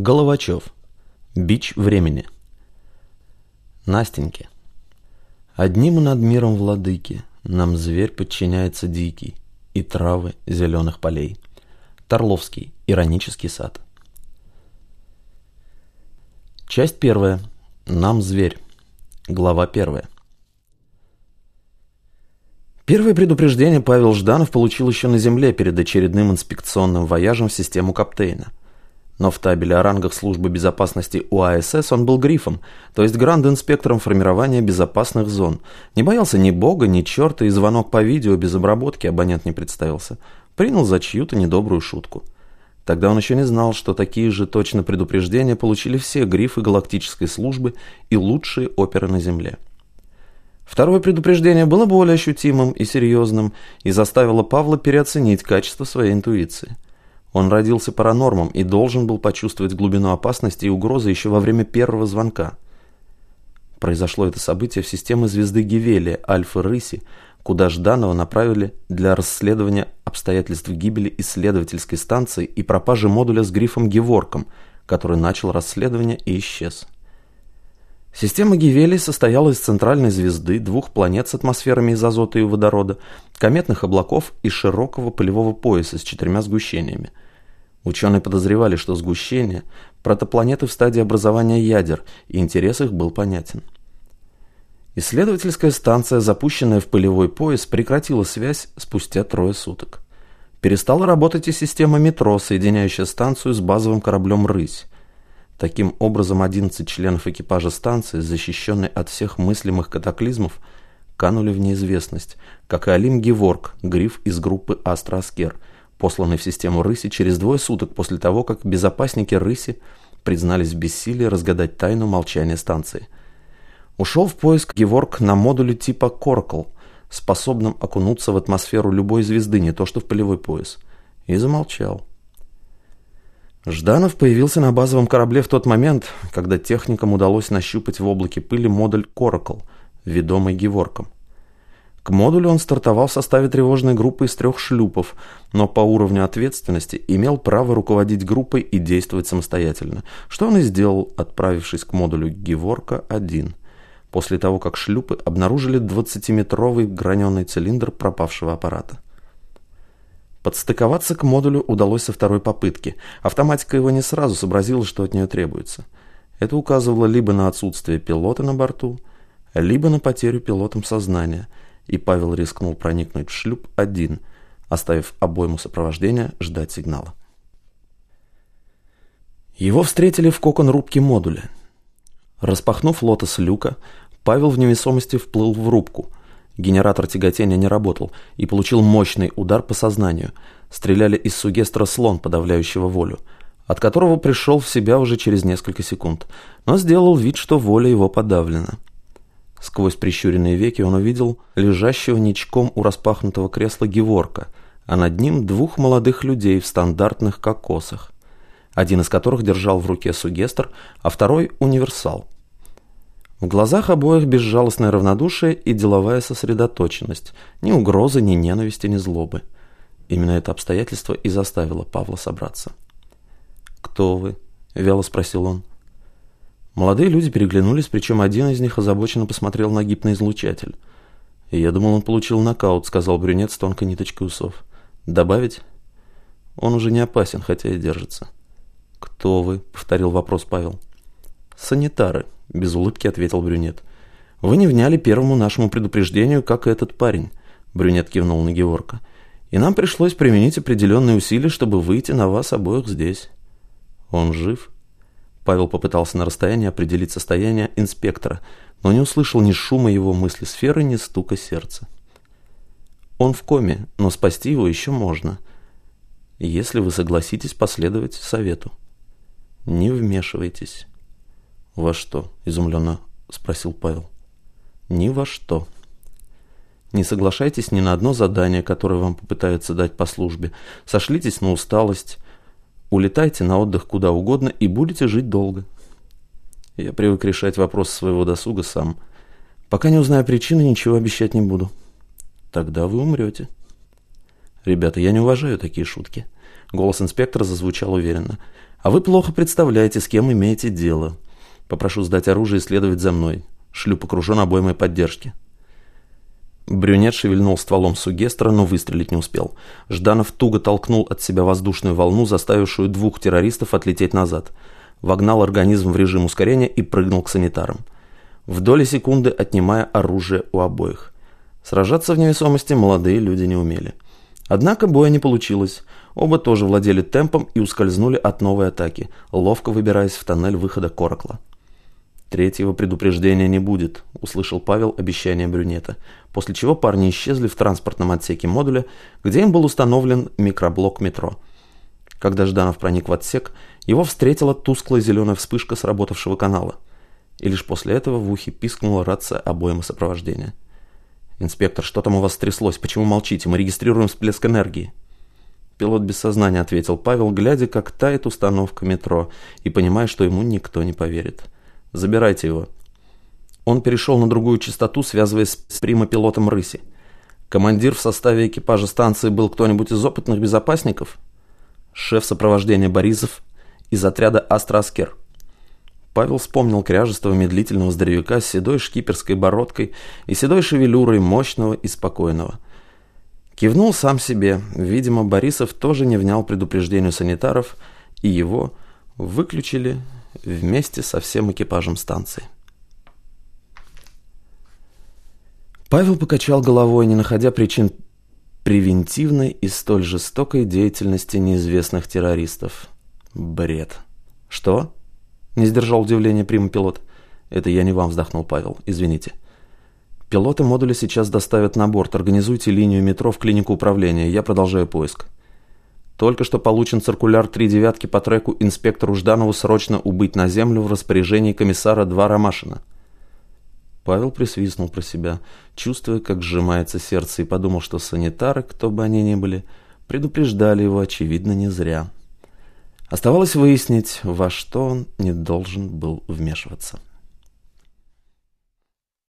Головачев. Бич времени. Настеньке. Одним над миром владыки Нам зверь подчиняется дикий И травы зеленых полей. Торловский. Иронический сад. Часть первая. Нам зверь. Глава первая. Первое предупреждение Павел Жданов получил еще на земле перед очередным инспекционным вояжем в систему Каптейна. Но в табеле о рангах службы безопасности УАСС он был грифом, то есть гранд-инспектором формирования безопасных зон. Не боялся ни бога, ни черта, и звонок по видео без обработки абонент не представился. Принял за чью-то недобрую шутку. Тогда он еще не знал, что такие же точно предупреждения получили все грифы галактической службы и лучшие оперы на Земле. Второе предупреждение было более ощутимым и серьезным и заставило Павла переоценить качество своей интуиции. Он родился паранормом и должен был почувствовать глубину опасности и угрозы еще во время первого звонка. Произошло это событие в системе звезды Гевелия, Альфа-Рыси, куда Жданова направили для расследования обстоятельств гибели исследовательской станции и пропажи модуля с грифом Геворком, который начал расследование и исчез. Система Гивели состояла из центральной звезды, двух планет с атмосферами из азота и водорода, кометных облаков и широкого полевого пояса с четырьмя сгущениями. Ученые подозревали, что сгущение – протопланеты в стадии образования ядер, и интерес их был понятен. Исследовательская станция, запущенная в полевой пояс, прекратила связь спустя трое суток. Перестала работать и система метро, соединяющая станцию с базовым кораблем «Рысь». Таким образом, 11 членов экипажа станции, защищенной от всех мыслимых катаклизмов, канули в неизвестность, как и Алим Геворг, гриф из группы «Астроаскер», посланный в систему «Рыси» через двое суток после того, как безопасники «Рыси» признались в бессилии разгадать тайну молчания станции. Ушел в поиск Геворг на модуле типа «Коркл», способном окунуться в атмосферу любой звезды, не то что в полевой пояс, и замолчал. Жданов появился на базовом корабле в тот момент, когда техникам удалось нащупать в облаке пыли модуль «Коракл», ведомый Геворком. К модулю он стартовал в составе тревожной группы из трех шлюпов, но по уровню ответственности имел право руководить группой и действовать самостоятельно, что он и сделал, отправившись к модулю Геворка-1, после того, как шлюпы обнаружили 20-метровый граненый цилиндр пропавшего аппарата. Подстыковаться к модулю удалось со второй попытки. Автоматика его не сразу сообразила, что от нее требуется. Это указывало либо на отсутствие пилота на борту, либо на потерю пилотом сознания, и Павел рискнул проникнуть в шлюп один, оставив обойму сопровождения ждать сигнала. Его встретили в кокон рубки модуля. Распахнув лотос люка, Павел в невесомости вплыл в рубку – Генератор тяготения не работал и получил мощный удар по сознанию. Стреляли из сугестра слон, подавляющего волю, от которого пришел в себя уже через несколько секунд, но сделал вид, что воля его подавлена. Сквозь прищуренные веки он увидел лежащего ничком у распахнутого кресла Геворка, а над ним двух молодых людей в стандартных кокосах, один из которых держал в руке сугестр, а второй – универсал – в глазах обоих безжалостное равнодушие и деловая сосредоточенность. Ни угрозы, ни ненависти, ни злобы. Именно это обстоятельство и заставило Павла собраться. «Кто вы?» – вяло спросил он. Молодые люди переглянулись, причем один из них озабоченно посмотрел на гипноизлучатель. «Я думал, он получил нокаут», – сказал брюнет с тонкой ниточкой усов. «Добавить?» «Он уже не опасен, хотя и держится». «Кто вы?» – повторил вопрос Павел. «Санитары», — без улыбки ответил брюнет. «Вы не вняли первому нашему предупреждению, как и этот парень», — брюнет кивнул на Геворка. «И нам пришлось применить определенные усилия, чтобы выйти на вас обоих здесь». «Он жив?» Павел попытался на расстоянии определить состояние инспектора, но не услышал ни шума его мысли сферы, ни стука сердца. «Он в коме, но спасти его еще можно, если вы согласитесь последовать совету. Не вмешивайтесь». «Во что?» – изумленно спросил Павел. «Ни во что. Не соглашайтесь ни на одно задание, которое вам попытаются дать по службе. Сошлитесь на усталость, улетайте на отдых куда угодно и будете жить долго. Я привык решать вопросы своего досуга сам. Пока не узнаю причины, ничего обещать не буду. Тогда вы умрете». «Ребята, я не уважаю такие шутки». Голос инспектора зазвучал уверенно. А вы плохо представляете, с кем имеете дело. Попрошу сдать оружие и следовать за мной. Шлюп окружен обоймой поддержки. Брюнет шевельнул стволом сугестра, но выстрелить не успел. Жданов туго толкнул от себя воздушную волну, заставившую двух террористов отлететь назад. Вогнал организм в режим ускорения и прыгнул к санитарам. В доли секунды отнимая оружие у обоих. Сражаться в невесомости молодые люди не умели. Однако боя не получилось. Оба тоже владели темпом и ускользнули от новой атаки, ловко выбираясь в тоннель выхода Коракла. «Третьего предупреждения не будет», — услышал Павел обещание брюнета, после чего парни исчезли в транспортном отсеке модуля, где им был установлен микроблок метро. Когда Жданов проник в отсек, его встретила тусклая зеленая вспышка сработавшего канала. И лишь после этого в ухе пискнула рация обоймы сопровождения. «Инспектор, что там у вас стряслось? Почему молчите? Мы регистрируем всплеск энергии». Пилот без сознания ответил Павел, глядя, как тает установка метро, и понимая, что ему никто не поверит. Забирайте его». Он перешел на другую частоту, связываясь с примопилотом «Рыси». Командир в составе экипажа станции был кто-нибудь из опытных безопасников? Шеф сопровождения Борисов из отряда «Астроаскер». Павел вспомнил кряжестого медлительного здоровяка с седой шкиперской бородкой и седой шевелюрой мощного и спокойного. Кивнул сам себе. Видимо, Борисов тоже не внял предупреждению санитаров, и его выключили вместе со всем экипажем станции. Павел покачал головой, не находя причин превентивной и столь жестокой деятельности неизвестных террористов. Бред. Что? Не сдержал удивления прима-пилот. Это я не вам, вздохнул Павел. Извините. Пилоты модуля сейчас доставят на борт. Организуйте линию метро в клинику управления. Я продолжаю поиск. Только что получен циркуляр три девятки по треку инспектору Жданову срочно убыть на землю в распоряжении комиссара Два Ромашина. Павел присвистнул про себя, чувствуя, как сжимается сердце, и подумал, что санитары, кто бы они ни были, предупреждали его, очевидно, не зря. Оставалось выяснить, во что он не должен был вмешиваться.